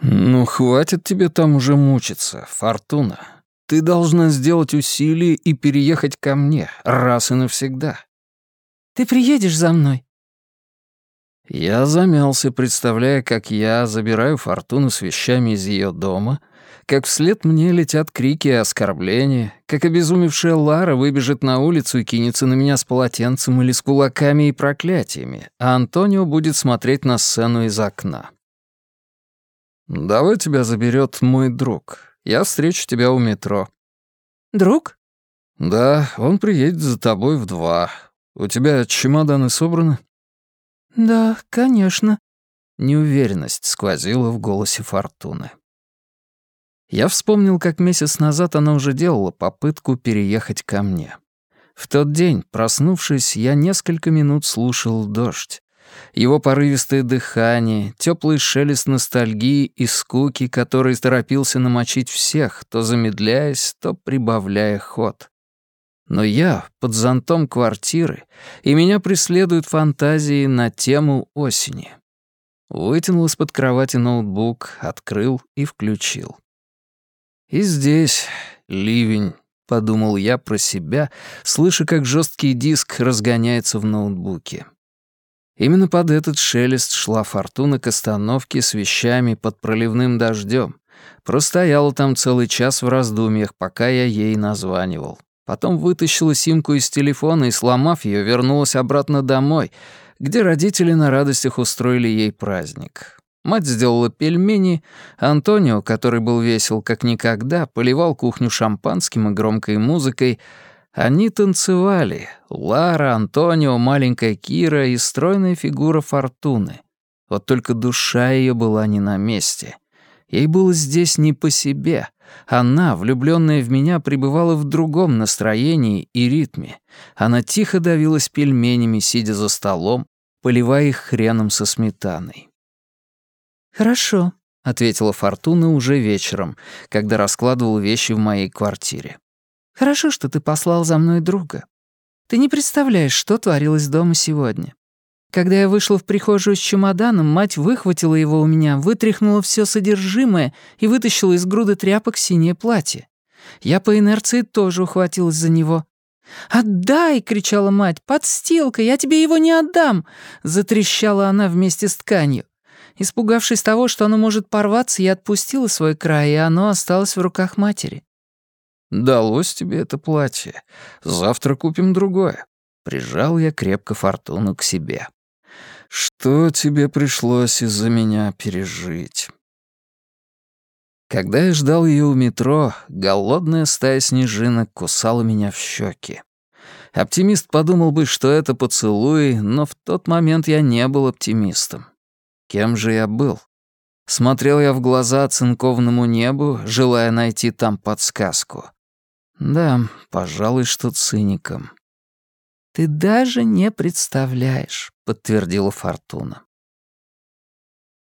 «Ну, хватит тебе там уже мучиться, Фортуна. Ты должна сделать усилие и переехать ко мне раз и навсегда». «Ты приедешь за мной?» Я замялся, представляя, как я забираю Фортуну с вещами из ее дома, как вслед мне летят крики и оскорбления, как обезумевшая Лара выбежит на улицу и кинется на меня с полотенцем или с кулаками и проклятиями, а Антонио будет смотреть на сцену из окна. «Давай тебя заберет мой друг. Я встречу тебя у метро». «Друг?» «Да, он приедет за тобой в два. У тебя чемоданы собраны?» «Да, конечно». Неуверенность сквозила в голосе Фортуны. Я вспомнил, как месяц назад она уже делала попытку переехать ко мне. В тот день, проснувшись, я несколько минут слушал дождь. Его порывистое дыхание, теплый шелест ностальгии и скуки, который торопился намочить всех, то замедляясь, то прибавляя ход. Но я под зонтом квартиры, и меня преследуют фантазии на тему осени. Вытянул из-под кровати ноутбук, открыл и включил. И здесь ливень, подумал я про себя, слыша, как жесткий диск разгоняется в ноутбуке. Именно под этот шелест шла фортуна к остановке с вещами под проливным дождем. Простояла там целый час в раздумьях, пока я ей названивал. Потом вытащила симку из телефона и, сломав ее, вернулась обратно домой, где родители на радостях устроили ей праздник. Мать сделала пельмени, Антонио, который был весел как никогда, поливал кухню шампанским и громкой музыкой. Они танцевали. Лара, Антонио, маленькая Кира и стройная фигура Фортуны. Вот только душа ее была не на месте. Ей было здесь не по себе. Она, влюбленная в меня, пребывала в другом настроении и ритме. Она тихо давилась пельменями, сидя за столом, поливая их хреном со сметаной. «Хорошо», — ответила Фортуна уже вечером, когда раскладывал вещи в моей квартире. «Хорошо, что ты послал за мной друга. Ты не представляешь, что творилось дома сегодня. Когда я вышла в прихожую с чемоданом, мать выхватила его у меня, вытряхнула все содержимое и вытащила из груды тряпок синее платье. Я по инерции тоже ухватилась за него. «Отдай!» — кричала мать. «Подстилка! Я тебе его не отдам!» Затрещала она вместе с тканью. Испугавшись того, что оно может порваться, я отпустила свой край, и оно осталось в руках матери. «Далось тебе это платье. Завтра купим другое». Прижал я крепко Фортуну к себе. «Что тебе пришлось из-за меня пережить?» Когда я ждал ее у метро, голодная стая снежинок кусала меня в щеки. Оптимист подумал бы, что это поцелуй, но в тот момент я не был оптимистом. Кем же я был? Смотрел я в глаза оцинкованному небу, желая найти там подсказку. Да, пожалуй, что циником. «Ты даже не представляешь», — подтвердила Фортуна.